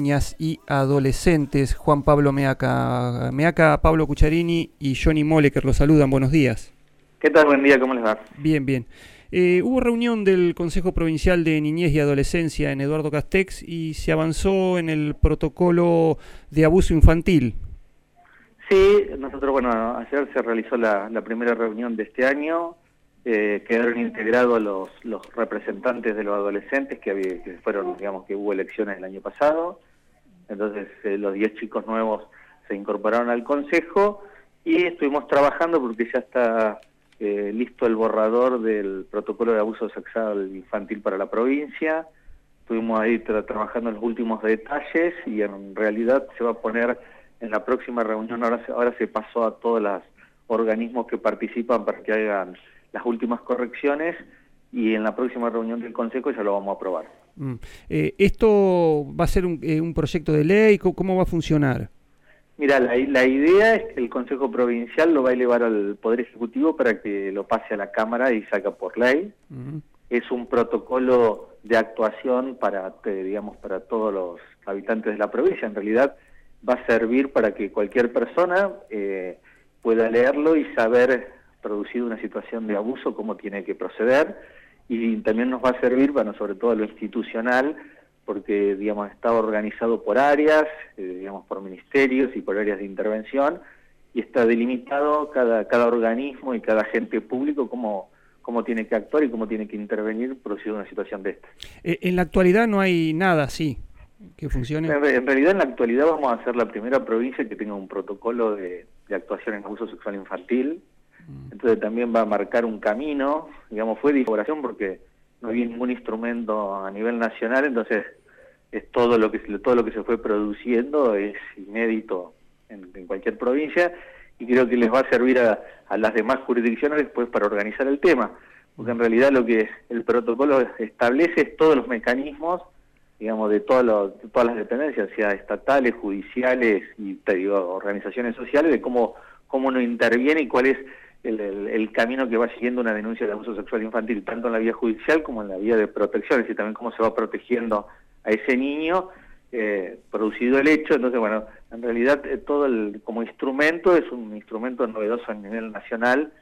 niñas y adolescentes. Juan Pablo Meaca, Meaca, Pablo Cucharini y Johnny Moleker los saludan. Buenos días. ¿Qué tal? Buen día, ¿cómo les va? Bien, bien. Eh, hubo reunión del Consejo Provincial de Niñez y Adolescencia en Eduardo Castex y se avanzó en el protocolo de abuso infantil. Sí, nosotros, bueno, ayer se realizó la, primera reunión de este año, eh, quedaron integrados los, los representantes de los adolescentes que, había, que fueron, digamos, que hubo elecciones el año pasado, entonces eh, los 10 chicos nuevos se incorporaron al consejo y estuvimos trabajando porque ya está eh, listo el borrador del protocolo de abuso sexual infantil para la provincia. Estuvimos ahí trabajando los últimos detalles y en realidad se va a poner en la próxima reunión, ahora se pasó a todos los organismos que participan para que hagan las últimas correcciones y en la próxima reunión del Consejo ya lo vamos a aprobar. Mm. Eh, ¿Esto va a ser un, eh, un, proyecto de ley? ¿Cómo, va a funcionar? Mira, la, la, idea es que el Consejo Provincial lo va a elevar al Poder Ejecutivo para que lo pase a la Cámara y saca por ley. Es un protocolo de actuación para, digamos, para todos los habitantes de la provincia. En realidad va a servir para que cualquier persona eh, pueda leerlo y saber, producido una situación de abuso, cómo tiene que proceder y también nos va a servir, bueno, sobre todo lo institucional, porque, digamos, está organizado por áreas, eh, digamos, por ministerios y por áreas de intervención, y está delimitado cada, cada organismo y cada agente público cómo, cómo tiene que actuar y cómo tiene que intervenir producido una situación de esta. Eh, en la actualidad no hay nada así que funcione. En, realidad, en la actualidad vamos a ser la primera provincia que tenga un protocolo de, de actuación en abuso sexual infantil. Entonces también va a marcar un camino, digamos, fue de porque no había ningún instrumento a nivel nacional, entonces es todo lo que todo lo que se fue produciendo es inédito en, cualquier provincia y creo que les va a servir a, las demás jurisdicciones después para organizar el tema, porque en realidad lo que el protocolo establece es todos los mecanismos, digamos, de, todas las dependencias, sea estatales, judiciales y te digo, organizaciones sociales, de cómo, cómo uno interviene y cuál es el, camino que va siguiendo una denuncia de abuso sexual infantil, tanto en la vía judicial como en la vía de protección, es decir, también cómo se va protegiendo a ese niño eh, producido el hecho. Entonces, bueno, en realidad eh, todo el, como instrumento es un instrumento novedoso a nivel nacional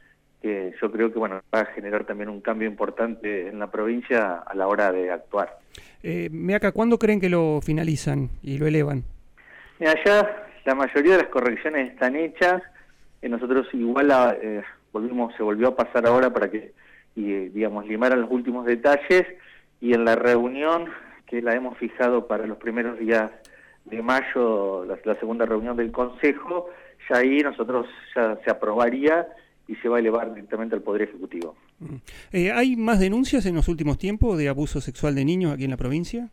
que yo creo que bueno va a generar también un cambio importante en la provincia a la hora de actuar. Eh, Meaca, ¿cuándo creen que lo finalizan y lo elevan? Mira, ya la mayoría de las correcciones están hechas nosotros igual eh, volvimos, se volvió a pasar ahora para que, y, digamos, limaran los últimos detalles y en la reunión que la hemos fijado para los primeros días de mayo, la, segunda reunión del Consejo, ya ahí nosotros ya se aprobaría y se va a elevar directamente al Poder Ejecutivo. Mm. Eh, ¿Hay más denuncias en los últimos tiempos de abuso sexual de niños aquí en la provincia?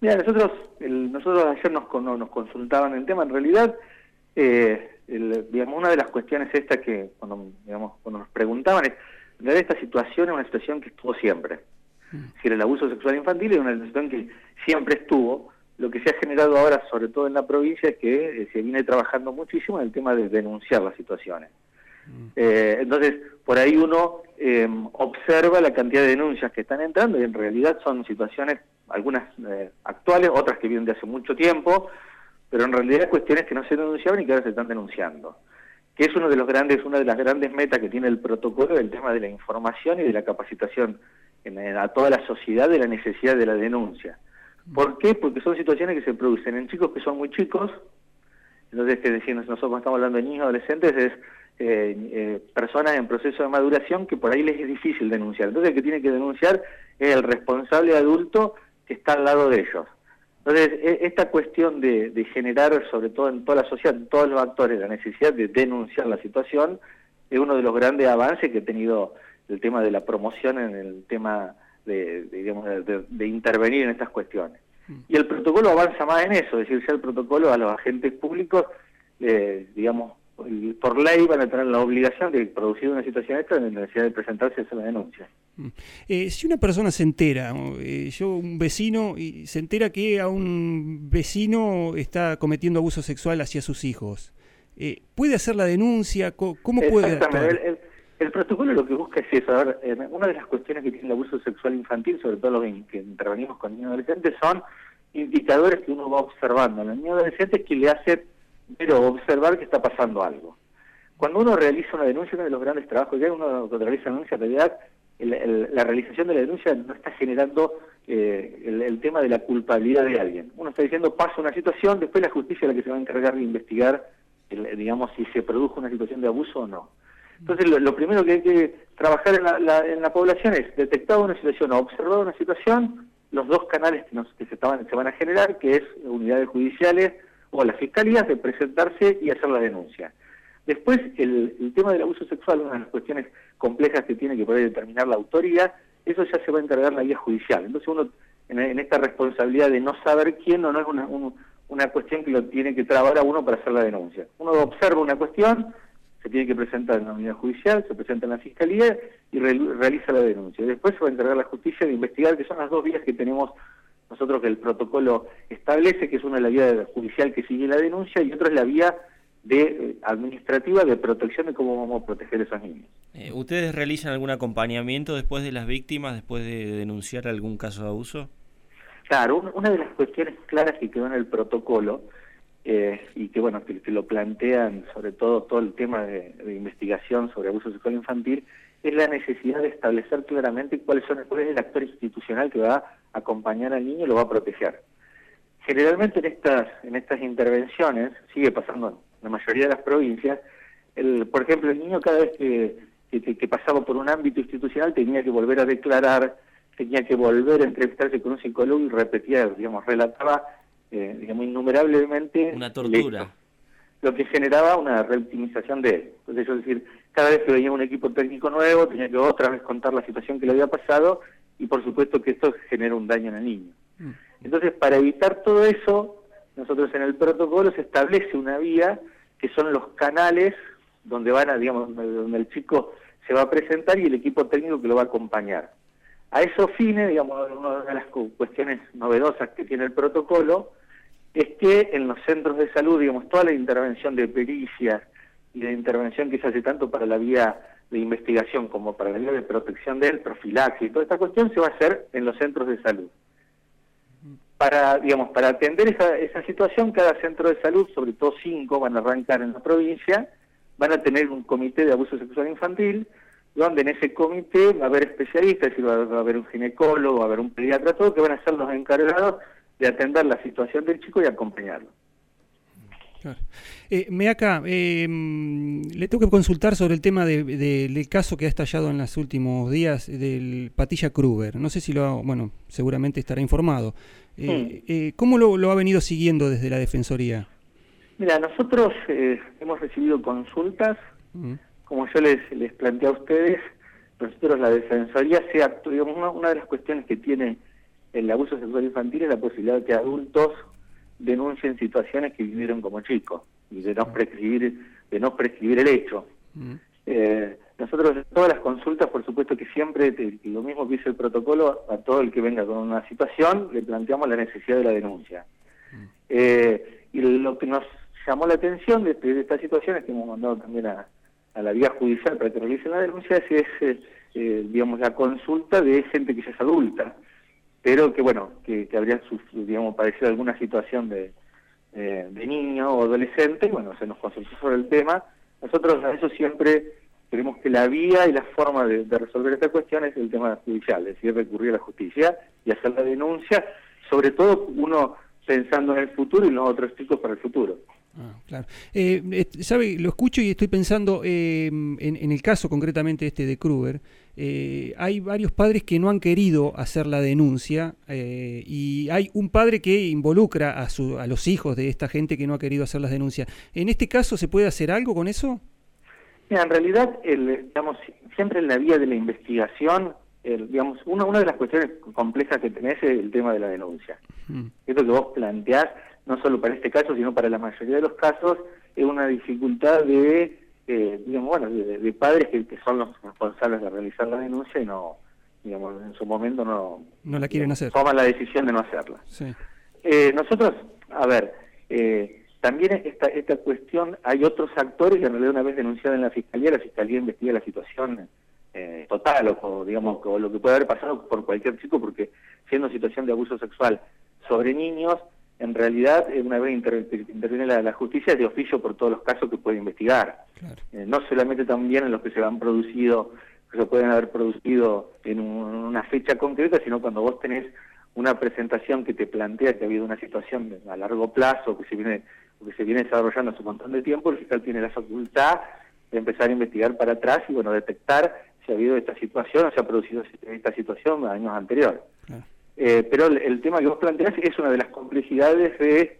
Mira, nosotros, nosotros ayer nos, nos consultaban el tema, en realidad eh, digamos, una de las cuestiones esta que cuando, digamos, cuando nos preguntaban es, en esta situación es una situación que estuvo siempre. Mm. Si el abuso sexual infantil es una situación que siempre estuvo. Lo que se ha generado ahora, sobre todo en la provincia, es que eh, se viene trabajando muchísimo en el tema de denunciar las situaciones. Mm. Eh, entonces, por ahí uno em, observa la cantidad de denuncias que están entrando y en realidad son situaciones, algunas eh, actuales, otras que vienen de hace mucho tiempo, pero en realidad cuestiones que no se denunciaban y que ahora se están denunciando. Que es una de las grandes metas que tiene el protocolo, el tema de la información y de la capacitación a toda la sociedad de la necesidad de la denuncia. ¿Por qué? Porque son situaciones que se producen en chicos que son muy chicos, entonces que decir, nosotros estamos hablando de niños adolescentes, es eh, eh, personas en proceso de maduración que por ahí les es difícil denunciar. Entonces el que tiene que denunciar es el responsable adulto que está al lado de ellos. Entonces, e, esta cuestión de, generar, sobre todo en toda la sociedad, en todos los actores, la necesidad de denunciar la situación, es uno de los grandes avances que ha tenido el tema de la promoción en el tema de, digamos, de, intervenir en estas cuestiones. Mm. Y el protocolo avanza más en eso, es decir, ya el protocolo a los agentes públicos, eh, digamos, por ley van a tener la obligación de producir una situación esta en la necesidad de presentarse a hacer la denuncia. Mm. Eh, si una persona se entera, eh, yo un vecino, y se entera que a un vecino está cometiendo abuso sexual hacia sus hijos, eh, ¿puede hacer la denuncia? ¿Cómo, puede actuar? El, protocolo lo que busca es eso. A ver, una de las cuestiones que tiene el abuso sexual infantil, sobre todo los que intervenimos con niños adolescentes, son indicadores que uno va observando en el niño adolescente que le hace ver o observar que está pasando algo. Cuando uno realiza una denuncia, uno de los grandes trabajos que hay, uno cuando realiza una denuncia, en realidad la realización de la denuncia no está generando eh, el, tema de la culpabilidad de alguien. Uno está diciendo pasa una situación, después la justicia es la que se va a encargar de investigar, digamos, si se produjo una situación de abuso o no. Entonces, lo, primero que hay que trabajar en la, en la población es detectar una situación o observar una situación, los dos canales que, nos, que se, se van a generar, que es unidades judiciales o las fiscalías, de presentarse y hacer la denuncia. Después, el, tema del abuso sexual, una de las cuestiones complejas que tiene que poder determinar la autoría, eso ya se va a encargar la vía judicial. Entonces uno, en, esta responsabilidad de no saber quién o no es una, una cuestión que lo tiene que trabar a uno para hacer la denuncia. Uno observa una cuestión, se tiene que presentar en la unidad judicial, se presenta en la fiscalía y realiza la denuncia. Después se va a encargar la justicia de investigar, que son las dos vías que tenemos nosotros que el protocolo establece, que es una de la vía judicial que sigue la denuncia y otra es la vía de eh, administrativa de protección de cómo vamos a proteger a esos niños. Eh, ¿Ustedes realizan algún acompañamiento después de las víctimas, después de denunciar algún caso de abuso? Claro, una de las cuestiones claras que quedó en el protocolo eh, y que bueno que, lo plantean sobre todo todo el tema de, investigación sobre abuso sexual infantil es la necesidad de establecer claramente cuáles son cuál es el actor institucional que va a acompañar al niño y lo va a proteger. Generalmente en estas en estas intervenciones sigue pasando en la mayoría de las provincias, el, por ejemplo el niño cada vez que, que pasaba por un ámbito institucional tenía que volver a declarar, tenía que volver a entrevistarse con un psicólogo y repetía, digamos, relataba eh, digamos, innumerablemente... Una tortura. lo que generaba una reoptimización de él. Entonces, es decir, cada vez que venía un equipo técnico nuevo, tenía que otra vez contar la situación que le había pasado y por supuesto que esto genera un daño en el niño. Mm. Entonces, para evitar todo eso, nosotros en el protocolo se establece una vía que son los canales donde van a, digamos, donde el chico se va a presentar y el equipo técnico que lo va a acompañar. A esos fines, digamos, una de las cuestiones novedosas que tiene el protocolo es que en los centros de salud, digamos, toda la intervención de pericias y de intervención que se hace tanto para la vía de investigación como para la vía de protección de él, profilaxis y toda esta cuestión se va a hacer en los centros de salud. Para, digamos, para atender esa, esa situación, cada centro de salud, sobre todo cinco, van a arrancar en la provincia, van a tener un comité de abuso sexual infantil, donde en ese comité va a haber especialistas, es decir, va a haber un ginecólogo, va a haber un pediatra, todo que van a ser los encargados de atender la situación del chico y acompañarlo. Claro. Eh, Meaca, eh, le tengo que consultar sobre el tema del caso que ha estallado en los últimos días del Patilla Kruger. No sé si lo, ha, bueno, seguramente estará informado. Eh, eh, ¿Cómo lo, ha venido siguiendo desde la Defensoría? Mira, nosotros hemos recibido consultas, como yo les, les planteé a ustedes, nosotros la Defensoría se digamos, una de las cuestiones que tiene el abuso sexual infantil es la posibilidad de que adultos denuncien situaciones que vivieron como chicos y de no prescribir, de no prescribir el hecho. Mm. Eh, nosotros en todas las consultas, por supuesto que siempre, lo mismo que dice el protocolo, a todo el que venga con una situación, le planteamos la necesidad de la denuncia. Mm. Eh, y lo que nos llamó la atención de, de esta situación es que hemos mandado también a, la vía judicial para que realicen la denuncia, es, eh, digamos, la consulta de gente que ya es adulta pero que bueno, que, que habrían digamos, padecido alguna situación de, eh, de niño o adolescente, bueno, se nos consultó sobre el tema. Nosotros a eso siempre creemos que la vía y la forma de, resolver esta cuestión es el tema judicial, es decir, recurrir a la justicia y hacer la denuncia, sobre todo uno pensando en el futuro y no otros chicos para el futuro. Ah, claro. Eh, ¿Sabe? Lo escucho y estoy pensando eh, en, el caso concretamente este de Kruger. Eh, hay varios padres que no han querido hacer la denuncia y hay un padre que involucra a, su, a los hijos de esta gente que no ha querido hacer las denuncias. ¿En este caso se puede hacer algo con eso? Mira, en realidad, el, digamos, siempre en la vía de la investigación, digamos, una, una de las cuestiones complejas que tenés es el tema de la denuncia. Mm. Esto que vos planteás no solo para este caso, sino para la mayoría de los casos, es una dificultad de, eh, digamos, bueno, de, padres que, son los responsables de realizar la denuncia y no, digamos, en su momento no... No la quieren hacer. Toman la decisión de no hacerla. Eh, nosotros, a ver, eh, también esta, esta cuestión, hay otros actores que en realidad una vez denunciada en la Fiscalía, la Fiscalía investiga la situación total o, digamos o lo que puede haber pasado por cualquier chico porque siendo situación de abuso sexual sobre niños, en realidad, una vez interviene la, justicia, es de oficio por todos los casos que puede investigar. Eh, no solamente también en los que se han producido, que se pueden haber producido en una fecha concreta, sino cuando vos tenés una presentación que te plantea que ha habido una situación a largo plazo que se viene que se viene desarrollando hace un montón de tiempo, el fiscal tiene la facultad de empezar a investigar para atrás y bueno detectar si ha habido esta situación o se ha producido esta situación años anteriores. Eh, pero el, tema que vos planteás es una de las complejidades de,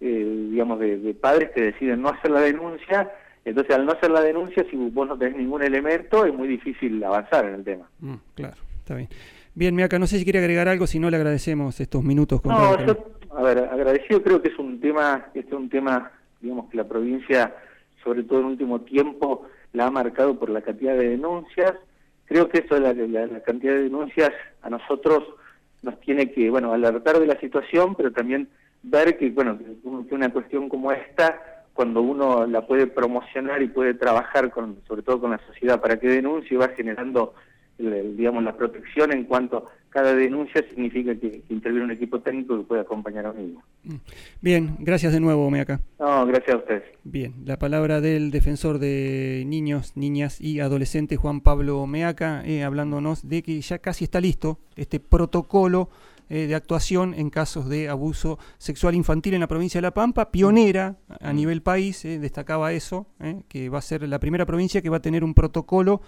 eh, digamos, de, padres que deciden no hacer la denuncia. Entonces, al no hacer la denuncia, si vos no tenés ningún elemento, es muy difícil avanzar en el tema. Mm, claro, está bien. Bien, Miaca, no sé si quiere agregar algo, si no le agradecemos estos minutos. Con no, yo, a ver, agradecido creo que es un tema, este es un tema, digamos, que la provincia, sobre todo en el último tiempo, la ha marcado por la cantidad de denuncias. Creo que eso, la, la, cantidad de denuncias, a nosotros nos tiene que, bueno, alertar de la situación, pero también ver que, bueno, que una cuestión como esta, cuando uno la puede promocionar y puede trabajar con, sobre todo con la sociedad para que denuncie, va generando digamos, la protección en cuanto cada denuncia significa que, interviene un equipo técnico que puede acompañar a un niño. Mm. Bien, gracias de nuevo, Meaca. No, gracias a ustedes. Bien, la palabra del defensor de niños, niñas y adolescentes, Juan Pablo Meaca, eh, hablándonos de que ya casi está listo este protocolo eh, de actuación en casos de abuso sexual infantil en la provincia de La Pampa, pionera a nivel país, eh, destacaba eso, que va a ser la primera provincia que va a tener un protocolo